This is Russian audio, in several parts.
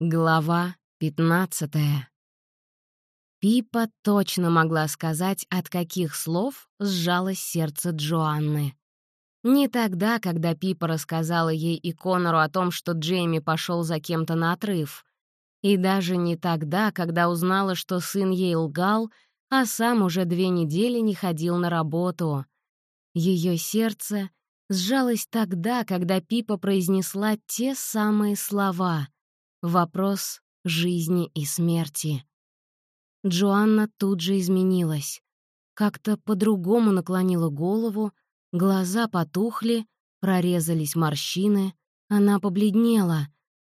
Глава 15 Пипа точно могла сказать, от каких слов сжалось сердце Джоанны. Не тогда, когда Пипа рассказала ей и Конору о том, что Джейми пошел за кем-то на отрыв. И даже не тогда, когда узнала, что сын ей лгал, а сам уже две недели не ходил на работу. Ее сердце сжалось тогда, когда Пипа произнесла те самые слова. Вопрос жизни и смерти. Джоанна тут же изменилась. Как-то по-другому наклонила голову, глаза потухли, прорезались морщины, она побледнела,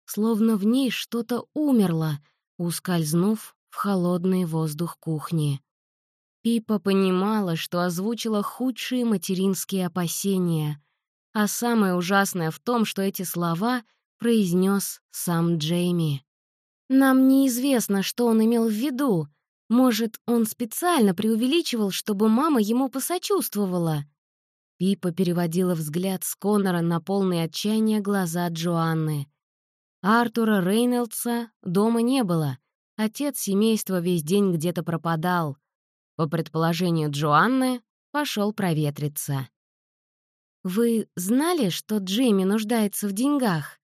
словно в ней что-то умерло, ускользнув в холодный воздух кухни. Пипа понимала, что озвучила худшие материнские опасения, а самое ужасное в том, что эти слова произнес сам Джейми. «Нам неизвестно, что он имел в виду», может, он специально преувеличивал, чтобы мама ему посочувствовала? Пипа переводила взгляд с Конора на полные отчаяния глаза Джоанны. Артура Рейнольдса дома не было. Отец семейства весь день где-то пропадал. По предположению Джоанны, пошел проветриться. «Вы знали, что Джейми нуждается в деньгах?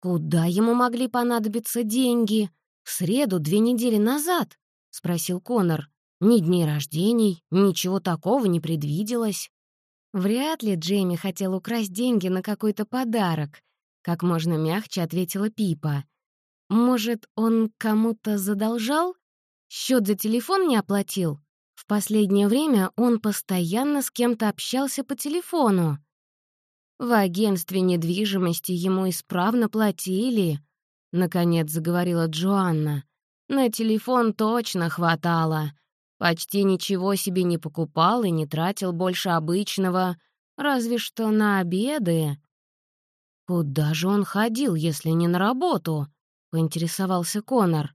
Куда ему могли понадобиться деньги? В среду, две недели назад?» — спросил Конор. «Ни дней рождений, ничего такого не предвиделось». «Вряд ли Джейми хотел украсть деньги на какой-то подарок», — как можно мягче ответила Пипа. «Может, он кому-то задолжал? Счет за телефон не оплатил? В последнее время он постоянно с кем-то общался по телефону. В агентстве недвижимости ему исправно платили», — наконец заговорила Джоанна. На телефон точно хватало. Почти ничего себе не покупал и не тратил больше обычного, разве что на обеды. «Куда же он ходил, если не на работу?» — поинтересовался Конор.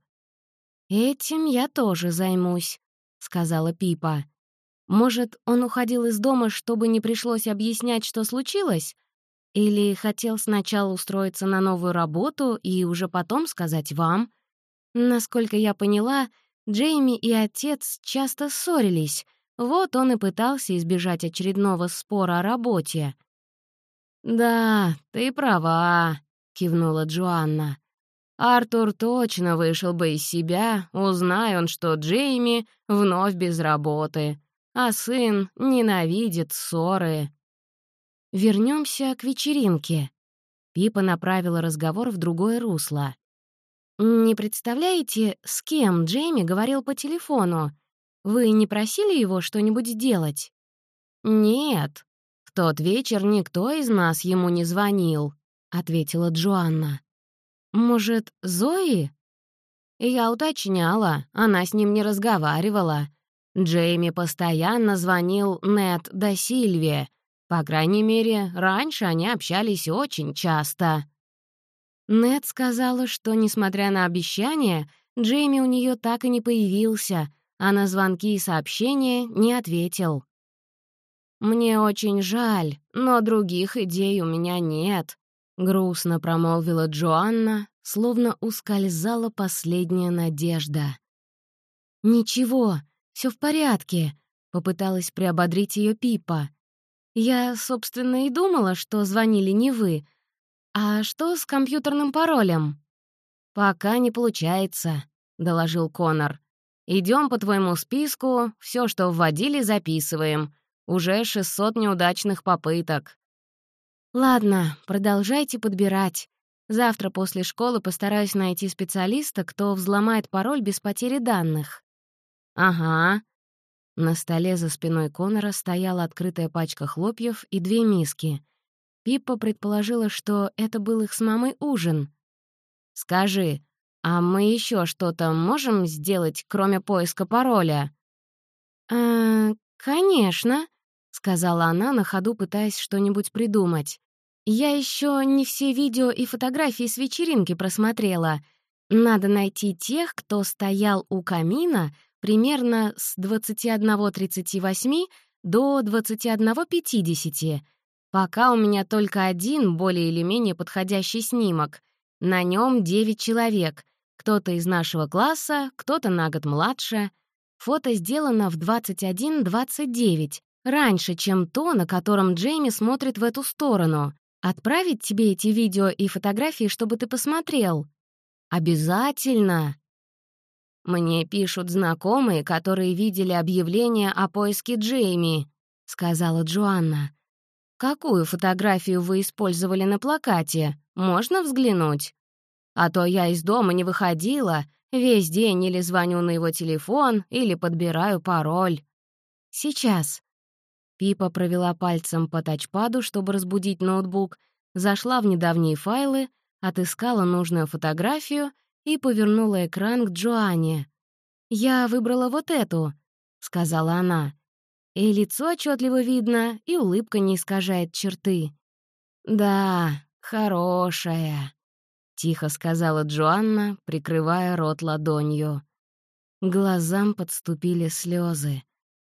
«Этим я тоже займусь», — сказала Пипа. «Может, он уходил из дома, чтобы не пришлось объяснять, что случилось? Или хотел сначала устроиться на новую работу и уже потом сказать вам?» Насколько я поняла, Джейми и отец часто ссорились, вот он и пытался избежать очередного спора о работе. «Да, ты права», — кивнула Джоанна. «Артур точно вышел бы из себя, узнай он, что Джейми вновь без работы, а сын ненавидит ссоры». Вернемся к вечеринке. Пипа направила разговор в другое русло. «Не представляете, с кем Джейми говорил по телефону? Вы не просили его что-нибудь сделать?» «Нет, в тот вечер никто из нас ему не звонил», — ответила Джоанна. «Может, Зои?» Я уточняла, она с ним не разговаривала. Джейми постоянно звонил Нет до Сильвия. По крайней мере, раньше они общались очень часто. Нед сказала, что, несмотря на обещания, Джейми у нее так и не появился, а на звонки и сообщения не ответил. «Мне очень жаль, но других идей у меня нет», — грустно промолвила Джоанна, словно ускользала последняя надежда. «Ничего, все в порядке», — попыталась приободрить ее Пипа. «Я, собственно, и думала, что звонили не вы, «А что с компьютерным паролем?» «Пока не получается», — доложил Конор. Идем по твоему списку, все, что вводили, записываем. Уже 600 неудачных попыток». «Ладно, продолжайте подбирать. Завтра после школы постараюсь найти специалиста, кто взломает пароль без потери данных». «Ага». На столе за спиной Конора стояла открытая пачка хлопьев и две миски — Пиппа предположила, что это был их с мамой ужин. «Скажи, а мы еще что-то можем сделать, кроме поиска пароля?» «Э, конечно», — сказала она, на ходу пытаясь что-нибудь придумать. «Я еще не все видео и фотографии с вечеринки просмотрела. Надо найти тех, кто стоял у камина примерно с 21.38 до 21.50, Пока у меня только один более или менее подходящий снимок. На нем девять человек. Кто-то из нашего класса, кто-то на год младше. Фото сделано в 21-29, раньше, чем то, на котором Джейми смотрит в эту сторону. Отправить тебе эти видео и фотографии, чтобы ты посмотрел? Обязательно. Мне пишут знакомые, которые видели объявление о поиске Джейми, сказала Джоанна. Какую фотографию вы использовали на плакате? Можно взглянуть? А то я из дома не выходила, весь день или звоню на его телефон, или подбираю пароль. Сейчас. Пипа провела пальцем по тачпаду, чтобы разбудить ноутбук, зашла в недавние файлы, отыскала нужную фотографию и повернула экран к Джоанне. «Я выбрала вот эту», — сказала она. И лицо отчетливо видно, и улыбка не искажает черты. «Да, хорошая», — тихо сказала Джоанна, прикрывая рот ладонью. Глазам подступили слезы.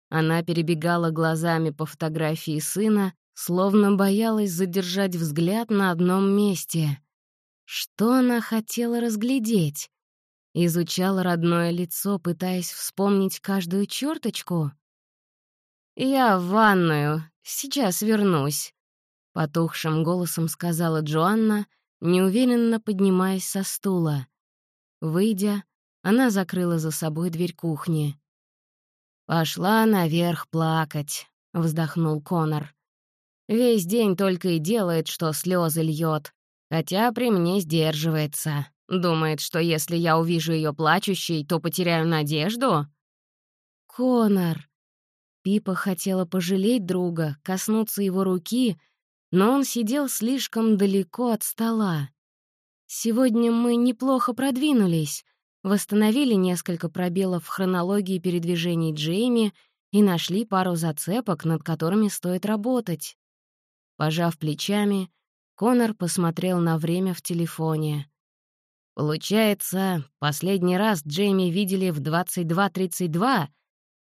Она перебегала глазами по фотографии сына, словно боялась задержать взгляд на одном месте. Что она хотела разглядеть? Изучала родное лицо, пытаясь вспомнить каждую черточку. «Я в ванную, сейчас вернусь», — потухшим голосом сказала Джоанна, неуверенно поднимаясь со стула. Выйдя, она закрыла за собой дверь кухни. «Пошла наверх плакать», — вздохнул Конор. «Весь день только и делает, что слезы льет, хотя при мне сдерживается. Думает, что если я увижу ее плачущей, то потеряю надежду?» «Конор!» Пипа хотела пожалеть друга, коснуться его руки, но он сидел слишком далеко от стола. «Сегодня мы неплохо продвинулись, восстановили несколько пробелов в хронологии передвижений Джейми и нашли пару зацепок, над которыми стоит работать». Пожав плечами, Конор посмотрел на время в телефоне. «Получается, последний раз Джейми видели в 22.32,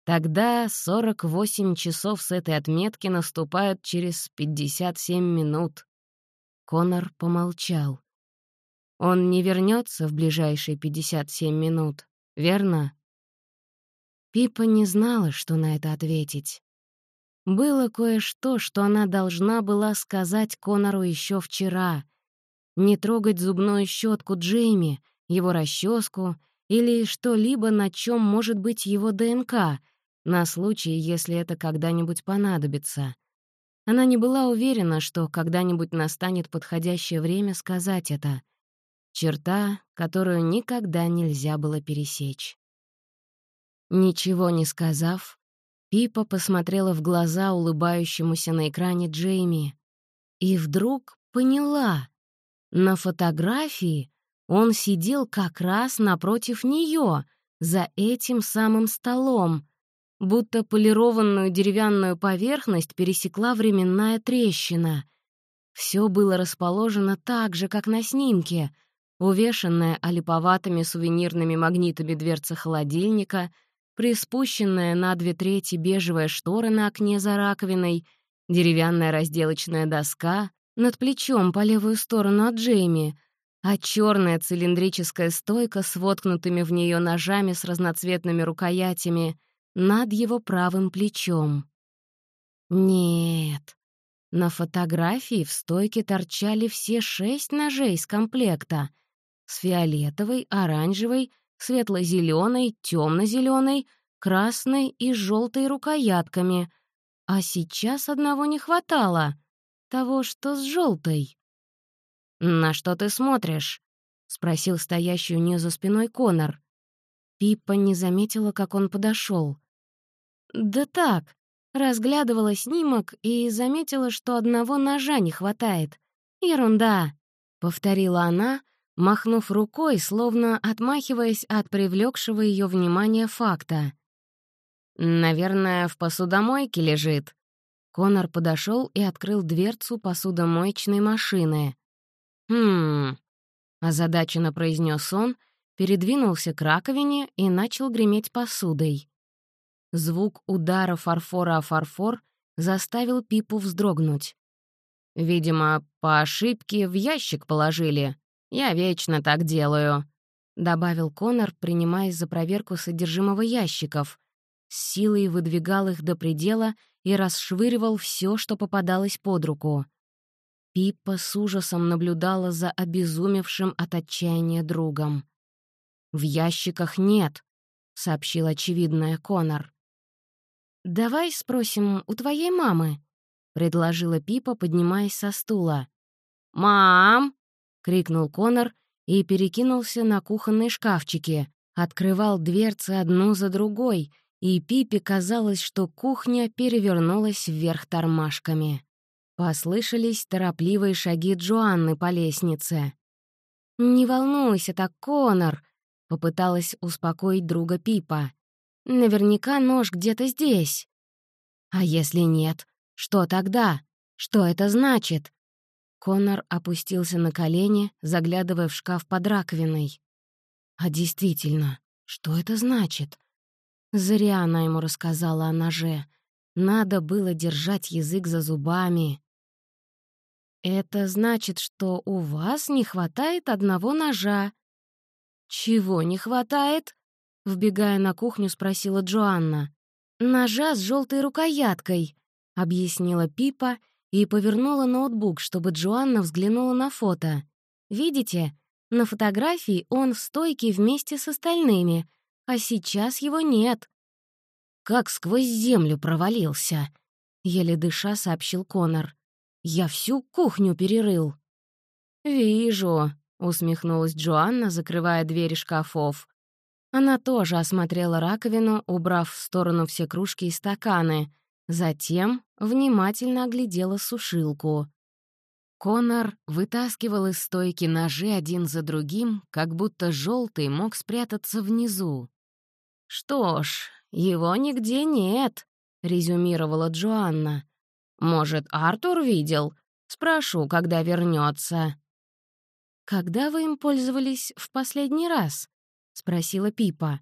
Тогда 48 часов с этой отметки наступают через 57 минут. Конор помолчал. Он не вернется в ближайшие 57 минут, верно? Пипа не знала, что на это ответить. Было кое-что, что она должна была сказать Конору еще вчера. Не трогать зубную щетку Джейми, его расческу или что-либо, на чем может быть его ДНК — на случай, если это когда-нибудь понадобится. Она не была уверена, что когда-нибудь настанет подходящее время сказать это. Черта, которую никогда нельзя было пересечь. Ничего не сказав, Пипа посмотрела в глаза улыбающемуся на экране Джейми и вдруг поняла. На фотографии он сидел как раз напротив нее, за этим самым столом, будто полированную деревянную поверхность пересекла временная трещина. Все было расположено так же, как на снимке, увешанная олиповатыми сувенирными магнитами дверца холодильника, приспущенная на две трети бежевая штора на окне за раковиной, деревянная разделочная доска над плечом по левую сторону от Джейми, а черная цилиндрическая стойка с воткнутыми в нее ножами с разноцветными рукоятями — над его правым плечом. Нет, на фотографии в стойке торчали все шесть ножей из комплекта с фиолетовой, оранжевой, светло-зеленой, темно-зеленой, красной и желтой рукоятками, а сейчас одного не хватало, того, что с желтой. «На что ты смотришь?» — спросил стоящий у нее за спиной Конор. Пиппа не заметила, как он подошел. «Да так», разглядывала снимок и заметила, что одного ножа не хватает. «Ерунда», — повторила она, махнув рукой, словно отмахиваясь от привлекшего ее внимания факта. «Наверное, в посудомойке лежит». Конор подошел и открыл дверцу посудомоечной машины. «Хм...» — озадаченно произнес он, передвинулся к раковине и начал греметь посудой. Звук удара фарфора о фарфор заставил Пипу вздрогнуть. «Видимо, по ошибке в ящик положили», Я вечно так делаю», — добавил Конор, принимаясь за проверку содержимого ящиков. С силой выдвигал их до предела и расшвыривал все, что попадалось под руку. Пиппа с ужасом наблюдала за обезумевшим от отчаяния другом. «В ящиках нет», — сообщил очевидное Конор. «Давай спросим у твоей мамы», — предложила Пипа, поднимаясь со стула. «Мам!» — крикнул Конор и перекинулся на кухонные шкафчики, открывал дверцы одну за другой, и Пипе казалось, что кухня перевернулась вверх тормашками. Послышались торопливые шаги Джоанны по лестнице. «Не волнуйся так, Конор», — попыталась успокоить друга Пипа. Наверняка нож где-то здесь. А если нет, что тогда? Что это значит? Конор опустился на колени, заглядывая в шкаф под раковиной. А действительно, что это значит? Зря она ему рассказала о ноже. Надо было держать язык за зубами. «Это значит, что у вас не хватает одного ножа». «Чего не хватает?» Вбегая на кухню, спросила Джоанна. «Ножа с желтой рукояткой», — объяснила Пипа и повернула ноутбук, чтобы Джоанна взглянула на фото. «Видите? На фотографии он в стойке вместе с остальными, а сейчас его нет». «Как сквозь землю провалился», — еле дыша сообщил Конор. «Я всю кухню перерыл». «Вижу», — усмехнулась Джоанна, закрывая двери шкафов. Она тоже осмотрела раковину, убрав в сторону все кружки и стаканы. Затем внимательно оглядела сушилку. Конор вытаскивал из стойки ножи один за другим, как будто желтый мог спрятаться внизу. «Что ж, его нигде нет», — резюмировала Джоанна. «Может, Артур видел? Спрошу, когда вернется. «Когда вы им пользовались в последний раз?» — спросила Пипа.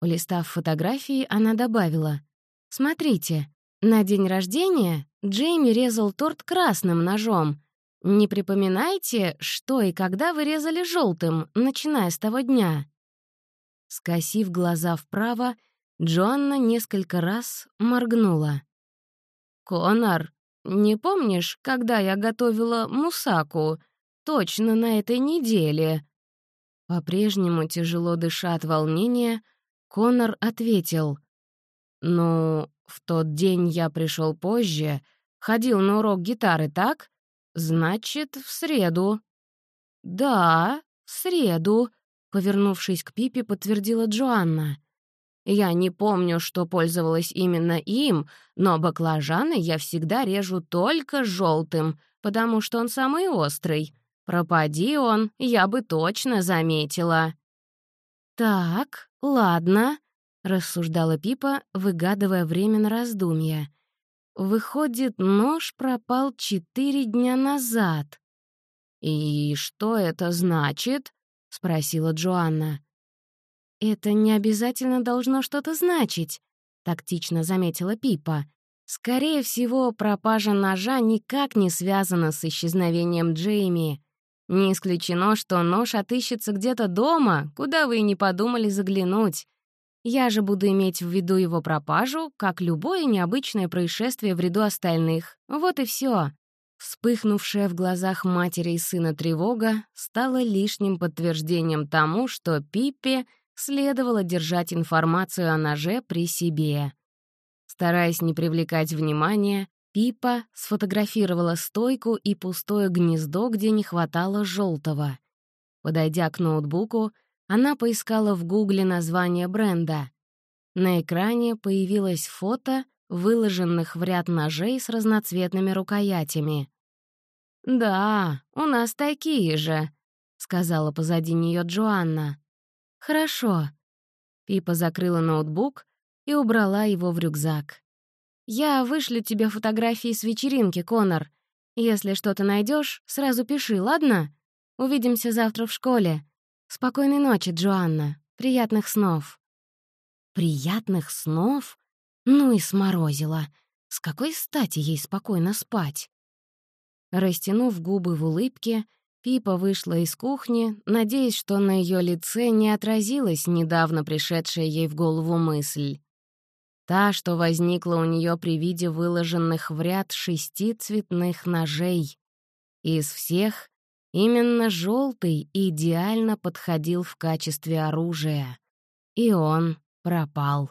Улистав фотографии, она добавила. «Смотрите, на день рождения Джейми резал торт красным ножом. Не припоминаете, что и когда вы резали желтым, начиная с того дня?» Скосив глаза вправо, Джоанна несколько раз моргнула. «Конор, не помнишь, когда я готовила мусаку? Точно на этой неделе?» По-прежнему тяжело дыша от волнения, Конор ответил. «Ну, в тот день я пришел позже, ходил на урок гитары, так? Значит, в среду». «Да, в среду», — повернувшись к Пипе, подтвердила Джоанна. «Я не помню, что пользовалась именно им, но баклажаны я всегда режу только желтым, потому что он самый острый. Пропади он, я бы точно заметила. «Так, ладно», — рассуждала Пипа, выгадывая время на раздумья. «Выходит, нож пропал четыре дня назад». «И что это значит?» — спросила Джоанна. «Это не обязательно должно что-то значить», — тактично заметила Пипа. «Скорее всего, пропажа ножа никак не связана с исчезновением Джейми. Не исключено, что нож отыщется где-то дома, куда вы и не подумали заглянуть. Я же буду иметь в виду его пропажу, как любое необычное происшествие в ряду остальных. Вот и все. Вспыхнувшая в глазах матери и сына тревога стала лишним подтверждением тому, что Пиппе следовало держать информацию о ноже при себе. Стараясь не привлекать внимания, Пипа сфотографировала стойку и пустое гнездо, где не хватало желтого. Подойдя к ноутбуку, она поискала в гугле название бренда. На экране появилось фото выложенных в ряд ножей с разноцветными рукоятями. «Да, у нас такие же», — сказала позади нее Джоанна. «Хорошо». Пипа закрыла ноутбук и убрала его в рюкзак. «Я вышлю тебе фотографии с вечеринки, Конор. Если что-то найдешь, сразу пиши, ладно? Увидимся завтра в школе. Спокойной ночи, Джоанна. Приятных снов». «Приятных снов? Ну и сморозила. С какой стати ей спокойно спать?» Растянув губы в улыбке, Пипа вышла из кухни, надеясь, что на ее лице не отразилась недавно пришедшая ей в голову мысль. Та, что возникла у нее при виде выложенных в ряд шести цветных ножей. Из всех именно желтый идеально подходил в качестве оружия. И он пропал.